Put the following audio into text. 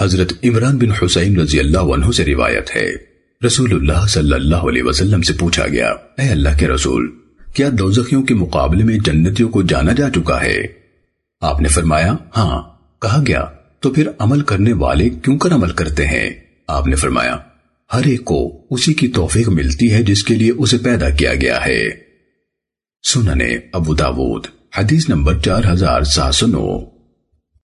حضرت عمران بن حسین رضی اللہ عنہ سے روایت ہے۔ رسول اللہ صلی اللہ علیہ وسلم سے پوچھا گیا، اے اللہ کے رسول، کیا دوزخیوں کے مقابلے میں جنتیوں کو جانا جا چکا ہے؟ آپ نے فرمایا ہاں۔ کہا گیا، تو پھر عمل کرنے والے کیوں کر عمل کرتے ہیں؟ آپ نے فرمایا، ہر ایک کو اسی کی توفیق ملتی ہے جس کے لیے اسے پیدا کیا گیا ہے۔ سننے ابو داود، حدیث نمبر چار ہزار سات سو نو۔